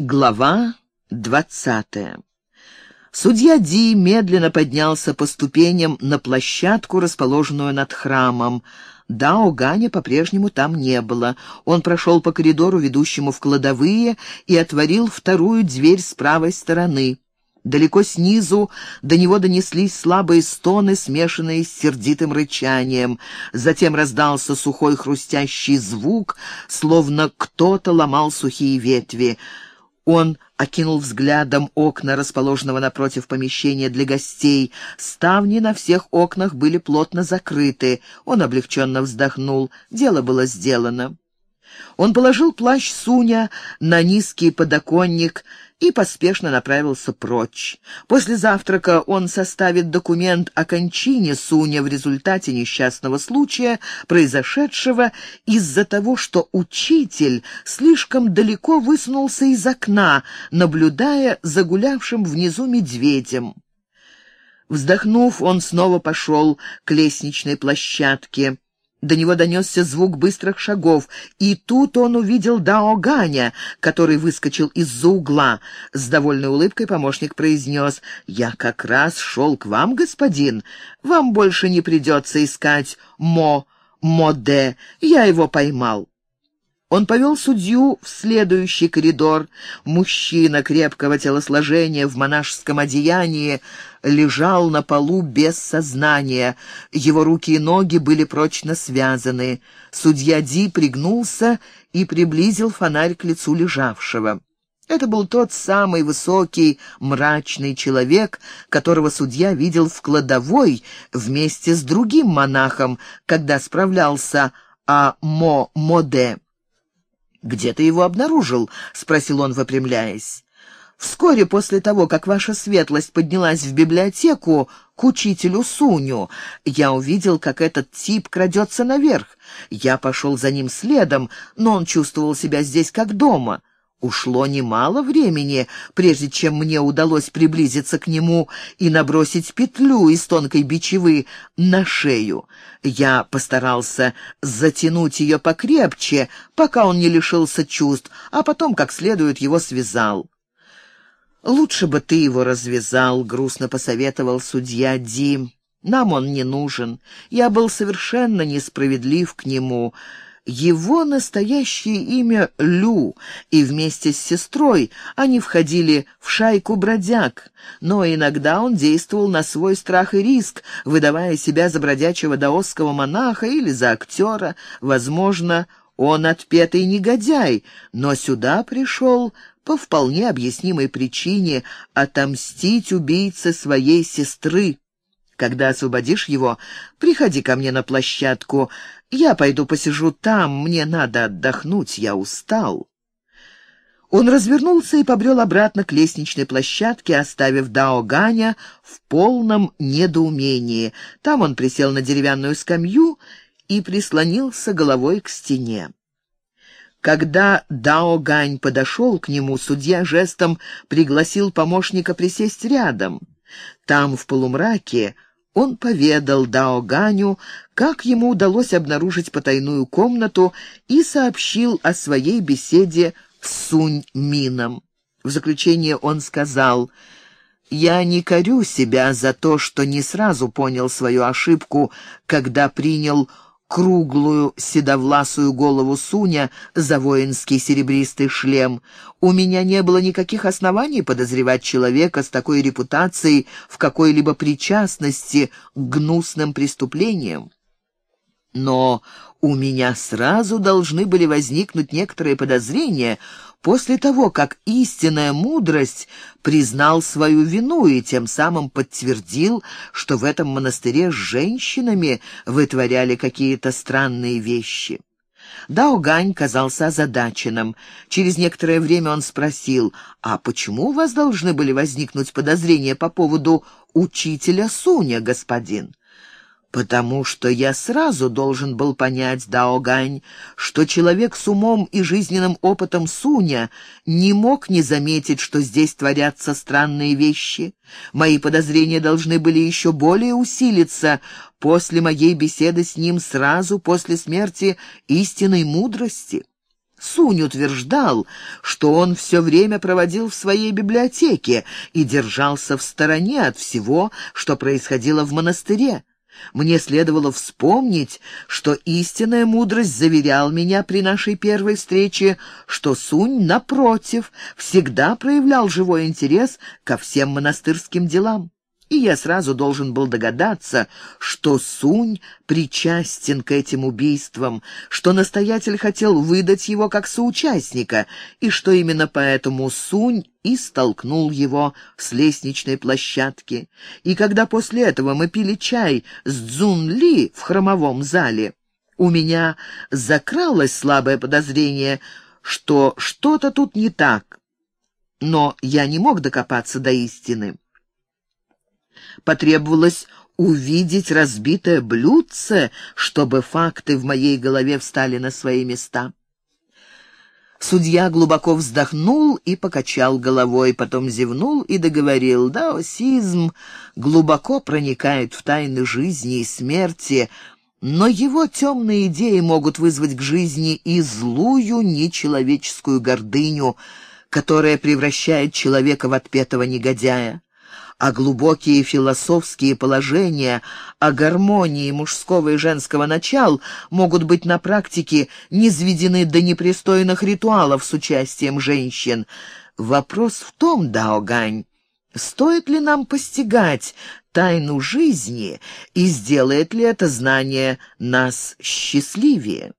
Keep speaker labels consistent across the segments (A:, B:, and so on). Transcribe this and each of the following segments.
A: Глава двадцатая Судья Ди медленно поднялся по ступеням на площадку, расположенную над храмом. Дао Ганя по-прежнему там не было. Он прошел по коридору, ведущему в кладовые, и отворил вторую дверь с правой стороны. Далеко снизу до него донеслись слабые стоны, смешанные с сердитым рычанием. Затем раздался сухой хрустящий звук, словно кто-то ломал сухие ветви. Он окинул взглядом окна, расположенного напротив помещения для гостей. Ставни на всех окнах были плотно закрыты. Он облегченно вздохнул. Дело было сделано. Он положил плащ Суня на низкий подоконник и поспешно направился прочь. После завтрака он составит документ о кончине Суня в результате несчастного случая, произошедшего из-за того, что учитель слишком далеко высунулся из окна, наблюдая за гулявшим внизу медведем. Вздохнув, он снова пошел к лестничной площадке. До него донесся звук быстрых шагов, и тут он увидел Дао Ганя, который выскочил из-за угла. С довольной улыбкой помощник произнес, «Я как раз шел к вам, господин. Вам больше не придется искать Мо, Моде. Я его поймал». Он повел судью в следующий коридор. Мужчина крепкого телосложения в монашеском одеянии лежал на полу без сознания. Его руки и ноги были прочно связаны. Судья Ди пригнулся и приблизил фонарь к лицу лежавшего. Это был тот самый высокий, мрачный человек, которого судья видел в кладовой вместе с другим монахом, когда справлялся о Мо-Моде. «Где ты его обнаружил?» — спросил он, выпрямляясь. «Вскоре после того, как ваша светлость поднялась в библиотеку к учителю Суню, я увидел, как этот тип крадется наверх. Я пошел за ним следом, но он чувствовал себя здесь как дома». Ушло немало времени, прежде чем мне удалось приблизиться к нему и набросить петлю из тонкой бичевы на шею. Я постарался затянуть ее покрепче, пока он не лишился чувств, а потом как следует его связал. «Лучше бы ты его развязал», — грустно посоветовал судья Дим. «Нам он не нужен. Я был совершенно несправедлив к нему». Его настоящее имя Лю, и вместе с сестрой они входили в шайку бродяг, но иногда он действовал на свой страх и риск, выдавая себя за бродячего даосского монаха или за актера. Возможно, он отпетый негодяй, но сюда пришел по вполне объяснимой причине отомстить убийце своей сестры. Когда освободишь его, приходи ко мне на площадку. Я пойду посижу там, мне надо отдохнуть, я устал». Он развернулся и побрел обратно к лестничной площадке, оставив Дао Ганя в полном недоумении. Там он присел на деревянную скамью и прислонился головой к стене. Когда Дао Гань подошел к нему, судья жестом пригласил помощника присесть рядом. Там, в полумраке, он поведал Дао Ганю, как ему удалось обнаружить потайную комнату и сообщил о своей беседе с Сунь Мином. В заключение он сказал, «Я не корю себя за то, что не сразу понял свою ошибку, когда принял круглую седовласую голову Суня за воинский серебристый шлем. У меня не было никаких оснований подозревать человека с такой репутацией в какой-либо причастности к гнусным преступлениям. Но у меня сразу должны были возникнуть некоторые подозрения после того, как истинная мудрость признал свою вину и тем самым подтвердил, что в этом монастыре с женщинами вытворяли какие-то странные вещи. Дао Гань казался озадаченным. Через некоторое время он спросил, «А почему у вас должны были возникнуть подозрения по поводу учителя Суня, господин?» «Потому что я сразу должен был понять, Даогань, что человек с умом и жизненным опытом Суня не мог не заметить, что здесь творятся странные вещи. Мои подозрения должны были еще более усилиться после моей беседы с ним сразу после смерти истинной мудрости». Сунь утверждал, что он все время проводил в своей библиотеке и держался в стороне от всего, что происходило в монастыре. Мне следовало вспомнить, что истинная мудрость заверял меня при нашей первой встрече, что Сунь, напротив, всегда проявлял живой интерес ко всем монастырским делам и я сразу должен был догадаться, что Сунь причастен к этим убийствам, что настоятель хотел выдать его как соучастника, и что именно поэтому Сунь и столкнул его с лестничной площадки. И когда после этого мы пили чай с Цзун Ли в хромовом зале, у меня закралось слабое подозрение, что что-то тут не так, но я не мог докопаться до истины. Потребовалось увидеть разбитое блюдце, чтобы факты в моей голове встали на свои места. Судья глубоко вздохнул и покачал головой, потом зевнул и договорил, даосизм глубоко проникает в тайны жизни и смерти, но его темные идеи могут вызвать к жизни и злую нечеловеческую гордыню, которая превращает человека в отпетого негодяя а глубокие философские положения о гармонии мужского и женского начал могут быть на практике низведены до непристойных ритуалов с участием женщин. Вопрос в том, Даогань, стоит ли нам постигать тайну жизни и сделает ли это знание нас счастливее?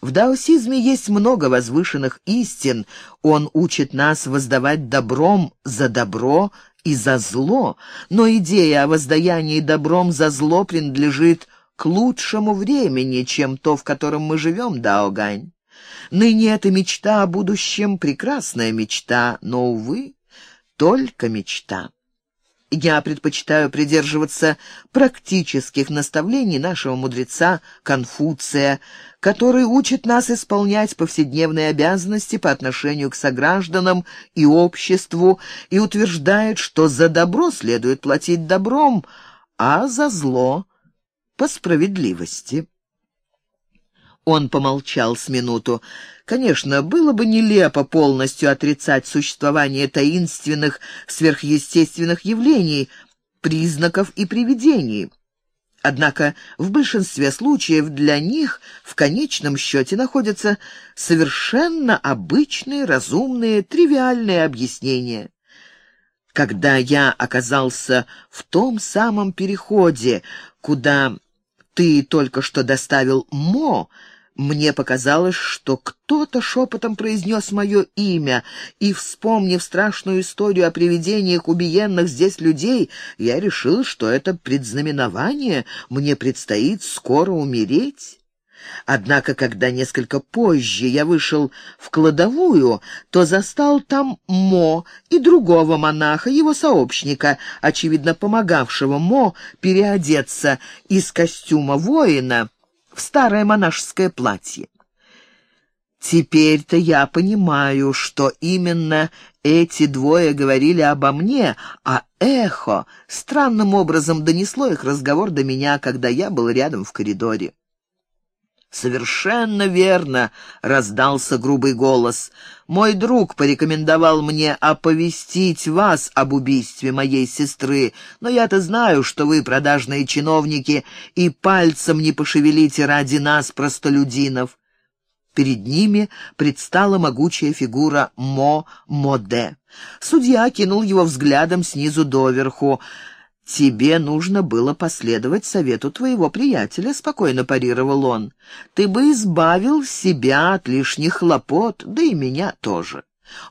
A: В даосизме есть много возвышенных истин. Он учит нас воздавать добром за добро и за зло, но идея о воздаянии добром за зло принадлежит к лучшему времени, чем то, в котором мы живем, Даогань. Ныне эта мечта о будущем — прекрасная мечта, но, увы, только мечта. Я предпочитаю придерживаться практических наставлений нашего мудреца Конфуция, который учит нас исполнять повседневные обязанности по отношению к согражданам и обществу и утверждает, что за добро следует платить добром, а за зло — по справедливости. Он помолчал с минуту. Конечно, было бы нелепо полностью отрицать существование таинственных сверхъестественных явлений, признаков и привидений. Однако в большинстве случаев для них в конечном счете находятся совершенно обычные, разумные, тривиальные объяснения. Когда я оказался в том самом переходе, куда ты только что доставил Мо, мне показалось, что кто-то шепотом произнес мое имя, и, вспомнив страшную историю о привидениях убиенных здесь людей, я решил, что это предзнаменование, мне предстоит скоро умереть. Однако, когда несколько позже я вышел в кладовую, то застал там Мо и другого монаха, его сообщника, очевидно помогавшего Мо переодеться из костюма воина в старое монашеское платье. Теперь-то я понимаю, что именно эти двое говорили обо мне, а эхо странным образом донесло их разговор до меня, когда я был рядом в коридоре. «Совершенно верно!» — раздался грубый голос. «Мой друг порекомендовал мне оповестить вас об убийстве моей сестры, но я-то знаю, что вы продажные чиновники и пальцем не пошевелите ради нас, простолюдинов». Перед ними предстала могучая фигура Мо Моде. Судья кинул его взглядом снизу доверху. «Тебе нужно было последовать совету твоего приятеля», — спокойно парировал он. «Ты бы избавил себя от лишних хлопот, да и меня тоже».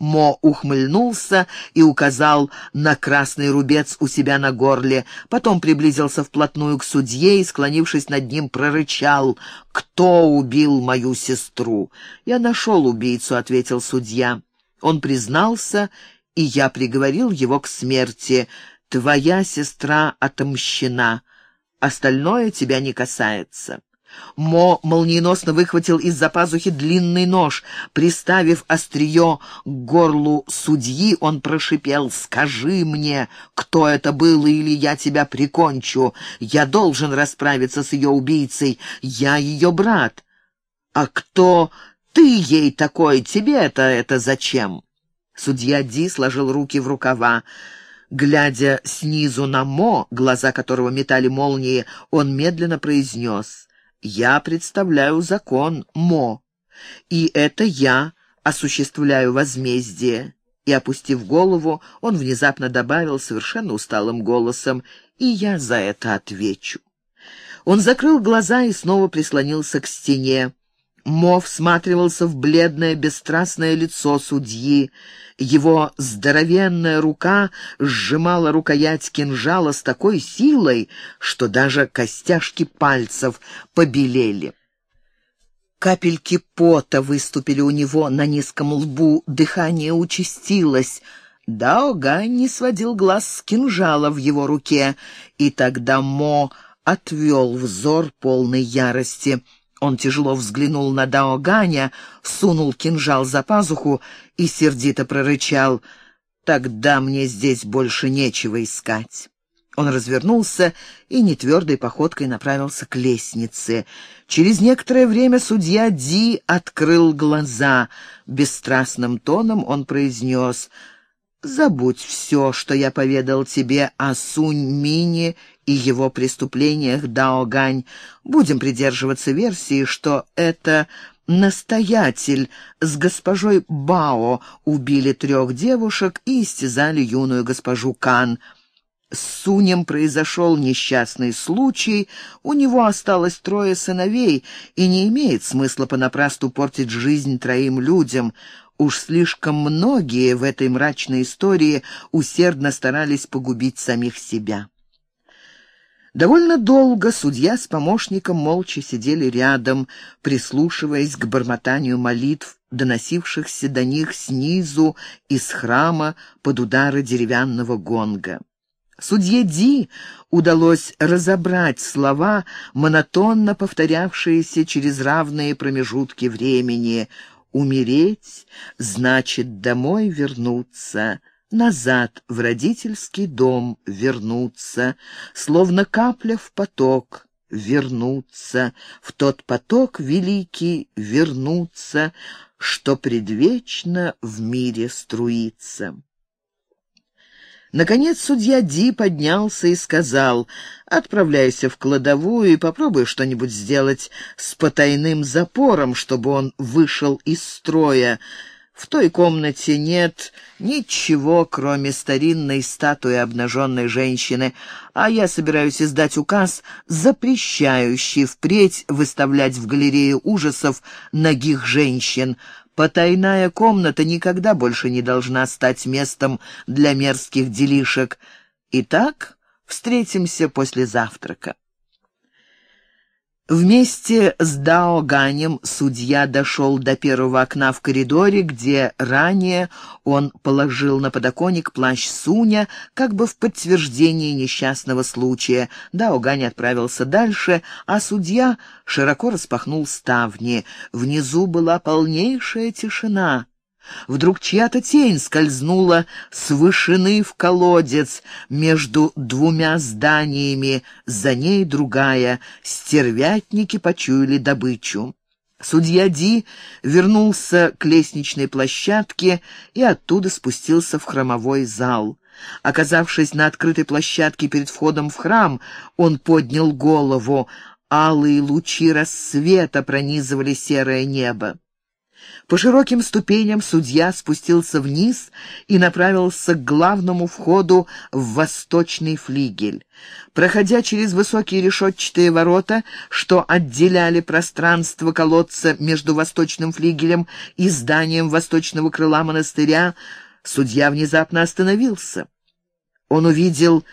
A: Мо ухмыльнулся и указал на красный рубец у себя на горле, потом приблизился вплотную к судье и, склонившись над ним, прорычал «Кто убил мою сестру?» «Я нашел убийцу», — ответил судья. Он признался, и я приговорил его к смерти — Твоя сестра отомщена. Остальное тебя не касается». Мо молниеносно выхватил из-за пазухи длинный нож. Приставив острие к горлу судьи, он прошипел «Скажи мне, кто это был, или я тебя прикончу. Я должен расправиться с ее убийцей. Я ее брат. А кто Ты ей такой, тебе это это зачем?» Судья Ди сложил руки в рукава. Глядя снизу на Мо, глаза которого метали молнии, он медленно произнес «Я представляю закон, Мо, и это я осуществляю возмездие». И, опустив голову, он внезапно добавил совершенно усталым голосом «И я за это отвечу». Он закрыл глаза и снова прислонился к стене. Мо всматривался в бледное, бесстрастное лицо судьи. Его здоровенная рука сжимала рукоять кинжала с такой силой, что даже костяшки пальцев побелели. Капельки пота выступили у него на низком лбу, дыхание участилось. Даога не сводил глаз с кинжала в его руке, и тогда Мо отвел взор полной ярости — он тяжело взглянул на Дао Ганя, сунул кинжал за пазуху и сердито прорычал «Тогда мне здесь больше нечего искать». Он развернулся и нетвердой походкой направился к лестнице. Через некоторое время судья Ди открыл глаза. Бесстрастным тоном он произнес «Забудь все, что я поведал тебе о Сунь-Мине и его преступлениях Дао Гань. Будем придерживаться версии, что это настоятель с госпожой Бао убили трех девушек и истязали юную госпожу Кан. С Сунем произошел несчастный случай, у него осталось трое сыновей, и не имеет смысла понапрасну портить жизнь троим людям. Уж слишком многие в этой мрачной истории усердно старались погубить самих себя. Довольно долго судья с помощником молча сидели рядом, прислушиваясь к бормотанию молитв, доносившихся до них снизу из храма под удары деревянного гонга. Судье Ди удалось разобрать слова, монотонно повторявшиеся через равные промежутки времени. «Умереть значит домой вернуться», назад в родительский дом вернуться, словно капля в поток вернуться, в тот поток великий вернуться, что предвечно в мире струится. Наконец судья Ди поднялся и сказал, «Отправляйся в кладовую и попробуй что-нибудь сделать с потайным запором, чтобы он вышел из строя. В той комнате нет ничего, кроме старинной статуи обнаженной женщины, а я собираюсь издать указ, запрещающий впредь выставлять в галерее ужасов ногих женщин. Потайная комната никогда больше не должна стать местом для мерзких делишек. Итак, встретимся после завтрака. Вместе с Дао Ганем судья дошел до первого окна в коридоре, где ранее он положил на подоконник плащ Суня, как бы в подтверждение несчастного случая. Дао Гань отправился дальше, а судья широко распахнул ставни. Внизу была полнейшая тишина. Вдруг чья-то тень скользнула с вышины в колодец между двумя зданиями, за ней другая. Стервятники почуяли добычу. Судья Ди вернулся к лестничной площадке и оттуда спустился в храмовой зал. Оказавшись на открытой площадке перед входом в храм, он поднял голову. Алые лучи рассвета пронизывали серое небо. По широким ступеням судья спустился вниз и направился к главному входу в восточный флигель. Проходя через высокие решетчатые ворота, что отделяли пространство колодца между восточным флигелем и зданием восточного крыла монастыря, судья внезапно остановился. Он увидел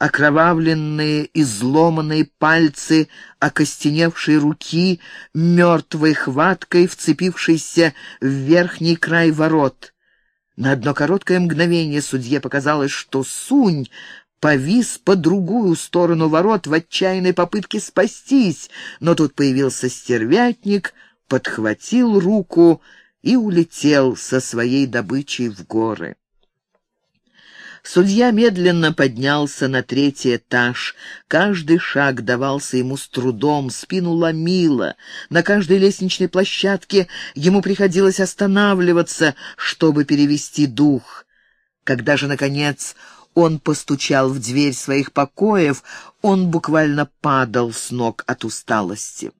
A: окровавленные, изломанные пальцы окостеневшей руки, мертвой хваткой, вцепившейся в верхний край ворот. На одно короткое мгновение судье показалось, что Сунь повис по другую сторону ворот в отчаянной попытке спастись, но тут появился стервятник, подхватил руку и улетел со своей добычей в горы. Судья медленно поднялся на третий этаж. Каждый шаг давался ему с трудом, спину ломило. На каждой лестничной площадке ему приходилось останавливаться, чтобы перевести дух. Когда же, наконец, он постучал в дверь своих покоев, он буквально падал с ног от усталости.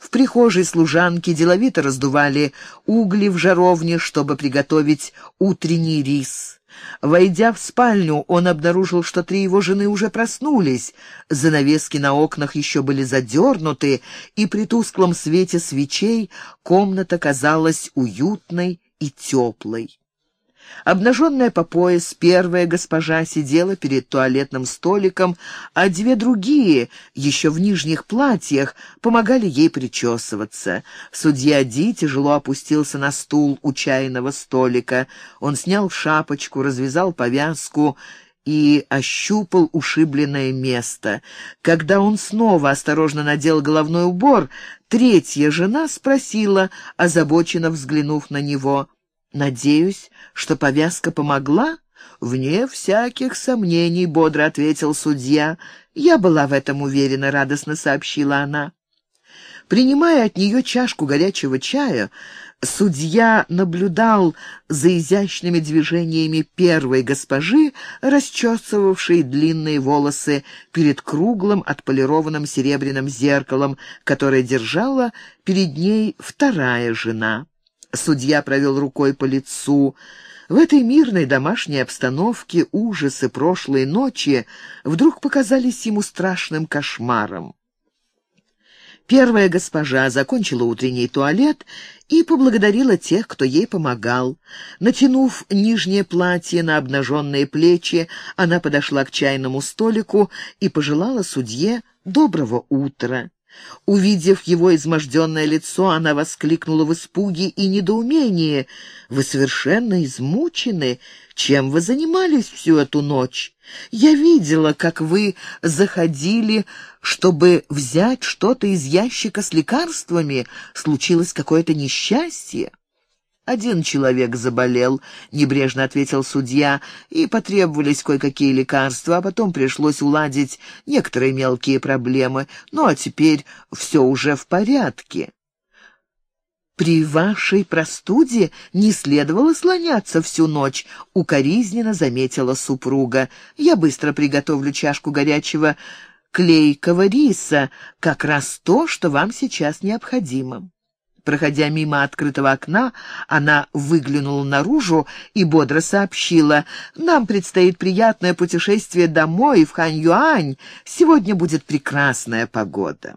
A: В прихожей служанки деловито раздували угли в жаровне, чтобы приготовить утренний рис. Войдя в спальню, он обнаружил, что три его жены уже проснулись. Занавески на окнах еще были задернуты, и при тусклом свете свечей комната казалась уютной и теплой. Обнаженная по пояс, первая госпожа сидела перед туалетным столиком, а две другие, еще в нижних платьях, помогали ей причесываться. Судья Ди тяжело опустился на стул у чайного столика. Он снял шапочку, развязал повязку и ощупал ушибленное место. Когда он снова осторожно надел головной убор, третья жена спросила, озабоченно взглянув на него — «Надеюсь, что повязка помогла?» «Вне всяких сомнений», — бодро ответил судья. «Я была в этом уверена», — радостно сообщила она. Принимая от нее чашку горячего чая, судья наблюдал за изящными движениями первой госпожи, расчесывавшей длинные волосы перед круглым отполированным серебряным зеркалом, которое держала перед ней вторая жена. Судья провел рукой по лицу. В этой мирной домашней обстановке ужасы прошлой ночи вдруг показались ему страшным кошмаром. Первая госпожа закончила утренний туалет и поблагодарила тех, кто ей помогал. Натянув нижнее платье на обнаженные плечи, она подошла к чайному столику и пожелала судье доброго утра. Увидев его изможденное лицо, она воскликнула в испуге и недоумении. «Вы совершенно измучены. Чем вы занимались всю эту ночь? Я видела, как вы заходили, чтобы взять что-то из ящика с лекарствами. Случилось какое-то несчастье». «Один человек заболел», — небрежно ответил судья, «и потребовались кое-какие лекарства, а потом пришлось уладить некоторые мелкие проблемы. Ну а теперь все уже в порядке». «При вашей простуде не следовало слоняться всю ночь», — укоризненно заметила супруга. «Я быстро приготовлю чашку горячего клейкого риса, как раз то, что вам сейчас необходимо». Проходя мимо открытого окна, она выглянула наружу и бодро сообщила, «Нам предстоит приятное путешествие домой, в Хань-Юань. Сегодня будет прекрасная погода».